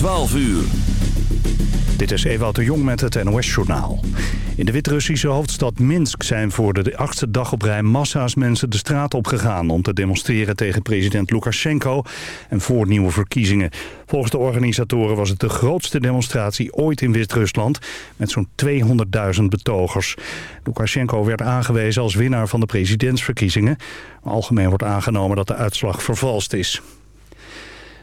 12 uur. Dit is Ewout de Jong met het NOS-journaal. In de Wit-Russische hoofdstad Minsk zijn voor de achtste dag op rij massa's mensen de straat opgegaan... om te demonstreren tegen president Lukashenko en voor nieuwe verkiezingen. Volgens de organisatoren was het de grootste demonstratie ooit in Wit-Rusland... met zo'n 200.000 betogers. Lukashenko werd aangewezen als winnaar van de presidentsverkiezingen. Algemeen wordt aangenomen dat de uitslag vervalst is.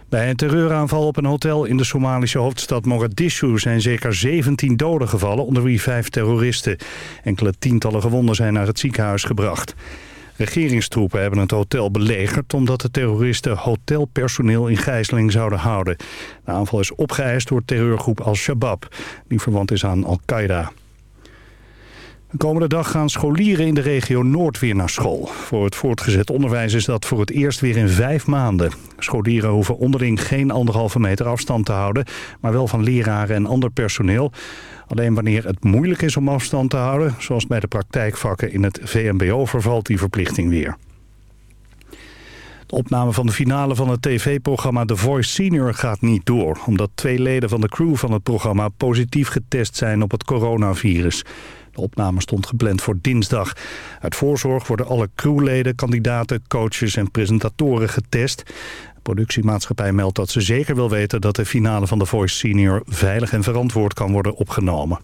Bij een terreuraanval op een hotel in de Somalische hoofdstad Mogadishu zijn zeker 17 doden gevallen, onder wie vijf terroristen. Enkele tientallen gewonden zijn naar het ziekenhuis gebracht. Regeringstroepen hebben het hotel belegerd omdat de terroristen hotelpersoneel in gijzeling zouden houden. De aanval is opgeëist door terreurgroep Al-Shabaab, die verwant is aan Al-Qaeda. De komende dag gaan scholieren in de regio Noord weer naar school. Voor het voortgezet onderwijs is dat voor het eerst weer in vijf maanden. Scholieren hoeven onderling geen anderhalve meter afstand te houden... maar wel van leraren en ander personeel. Alleen wanneer het moeilijk is om afstand te houden... zoals bij de praktijkvakken in het VMBO vervalt die verplichting weer. De opname van de finale van het tv-programma The Voice Senior gaat niet door... omdat twee leden van de crew van het programma positief getest zijn op het coronavirus. De opname stond gepland voor dinsdag. Uit voorzorg worden alle crewleden, kandidaten, coaches en presentatoren getest. De productiemaatschappij meldt dat ze zeker wil weten... dat de finale van The Voice Senior veilig en verantwoord kan worden opgenomen.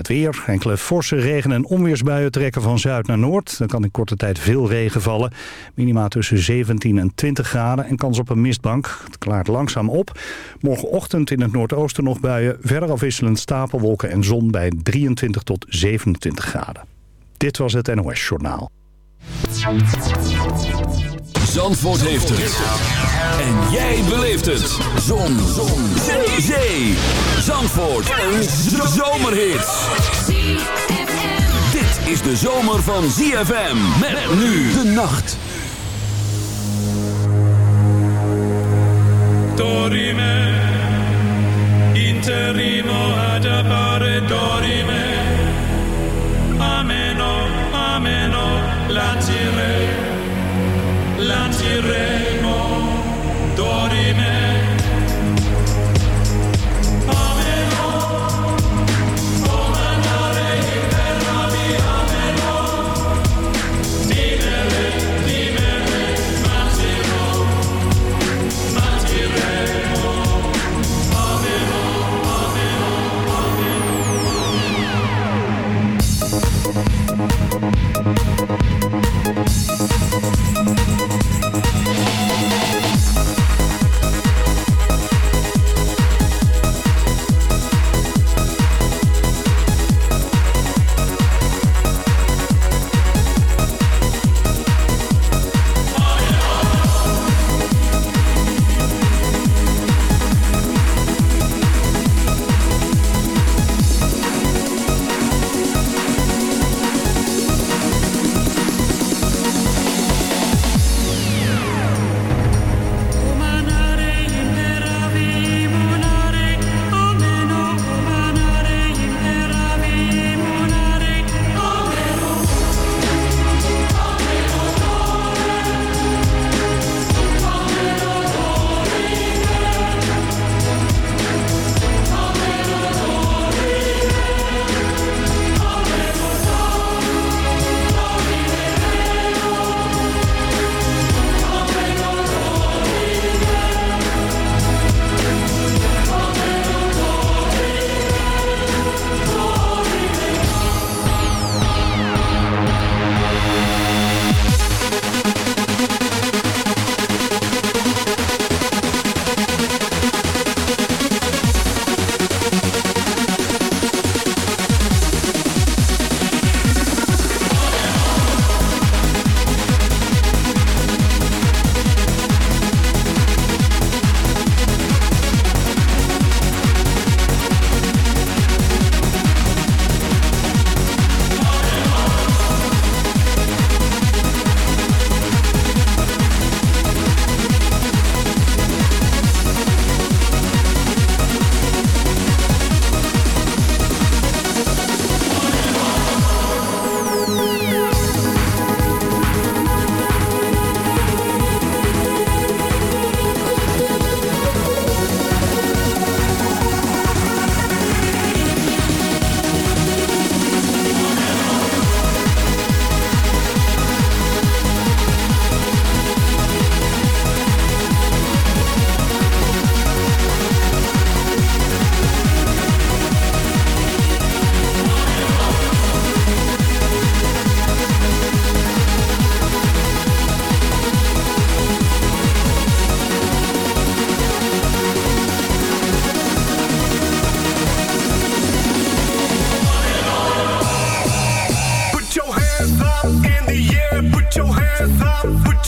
Het weer, enkele forse regen- en onweersbuien trekken van zuid naar noord. Dan kan in korte tijd veel regen vallen. Minima tussen 17 en 20 graden en kans op een mistbank. Het klaart langzaam op. Morgenochtend in het noordoosten nog buien. Verder afwisselend stapelwolken en zon bij 23 tot 27 graden. Dit was het NOS Journaal. Zandvoort heeft het. En jij beleeft het. Zon. Zon. Zee. Zee. Zandvoort. Een zomerhit. Dit is de zomer van ZFM. Met nu de nacht. Dorime. Interimo ad appare dorime. Ameno. Ameno. Lancire. Dorime.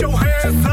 your hands up.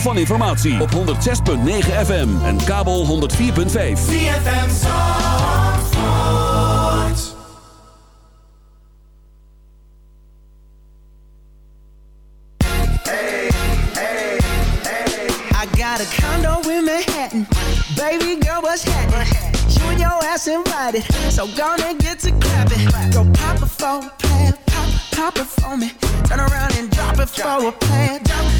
Van informatie. Op 106.9 FM en kabel 104.5. ZFM Zandvoort. I got a condo in Manhattan. Baby girl, what's happening? You and your ass invited. So gonna get to clapping. Go pop it a plan. Pop, pop it for me. Turn around and drop it for a plan.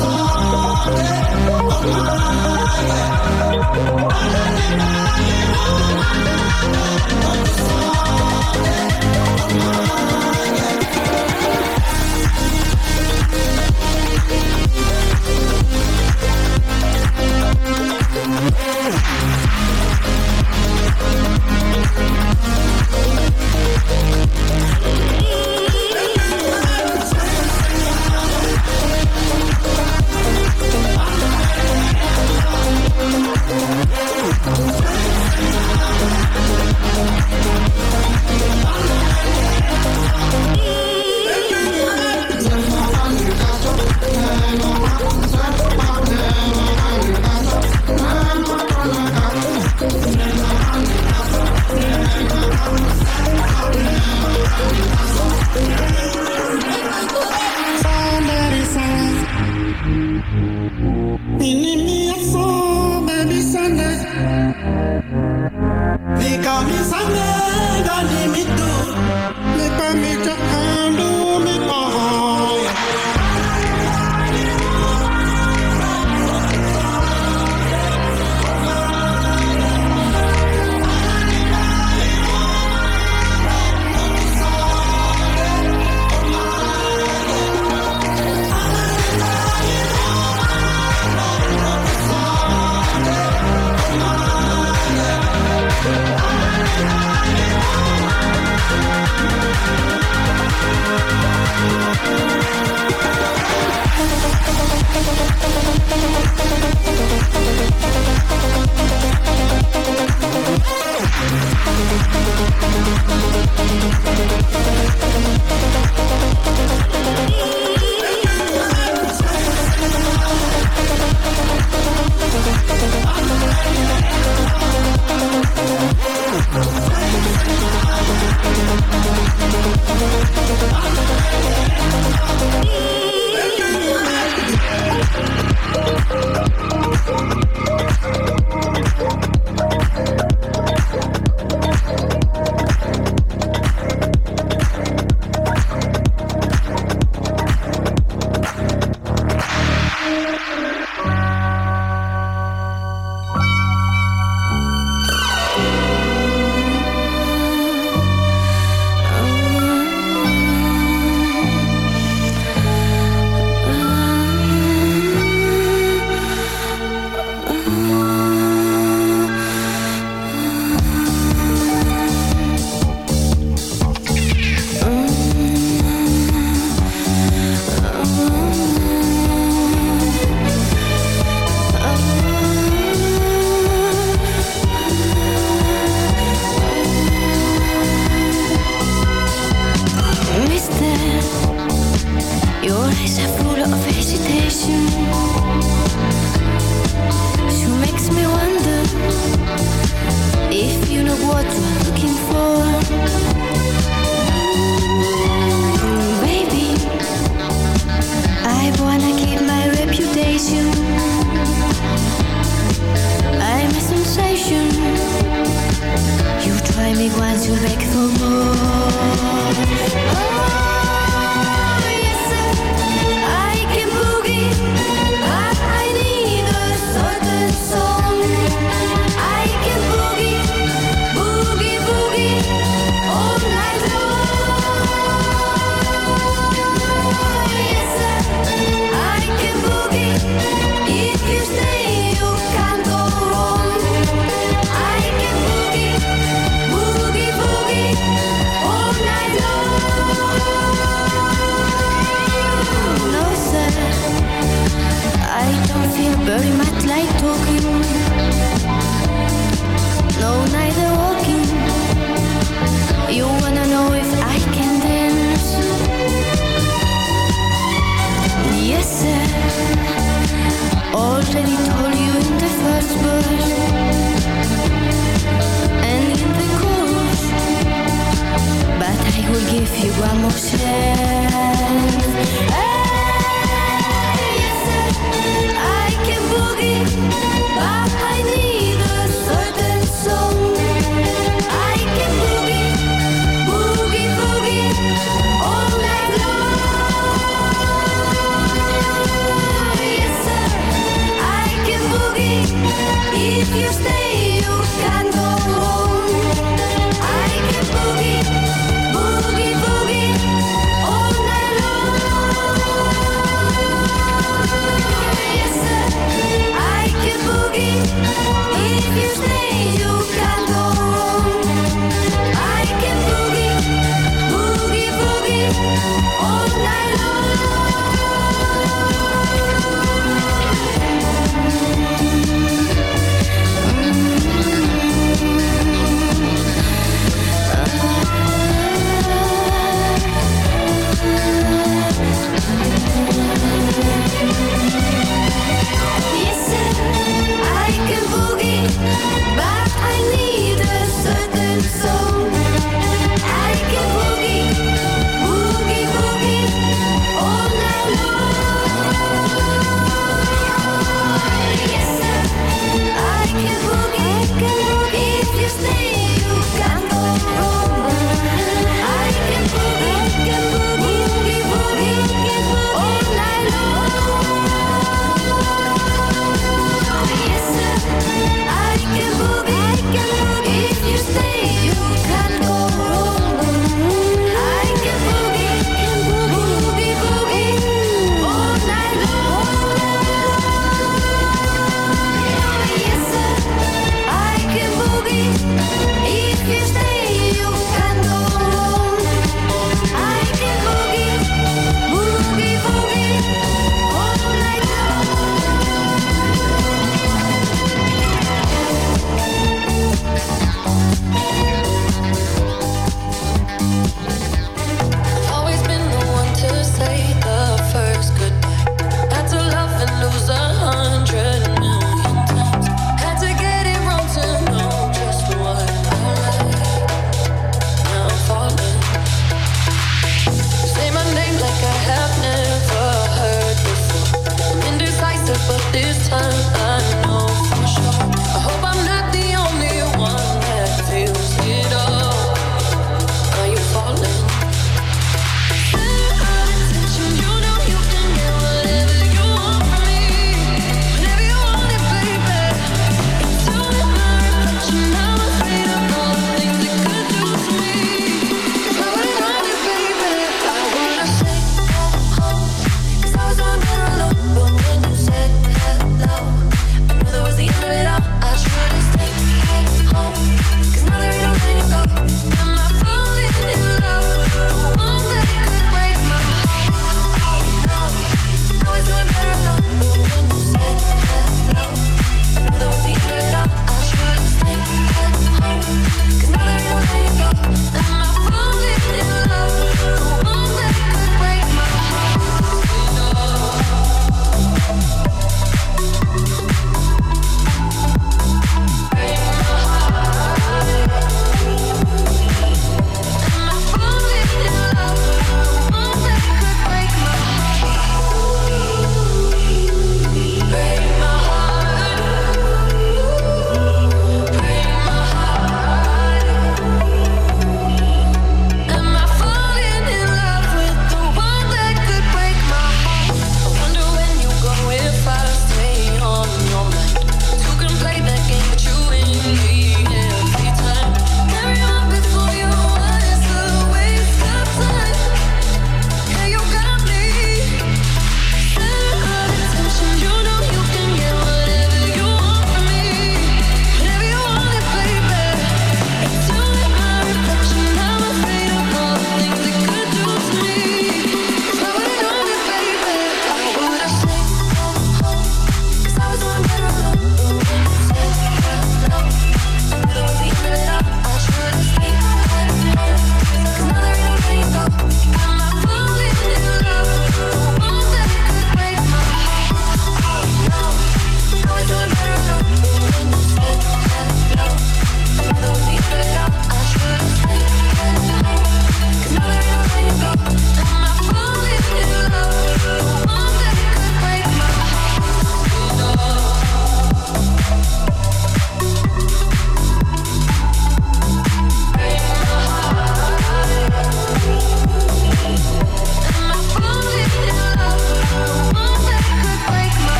Oh,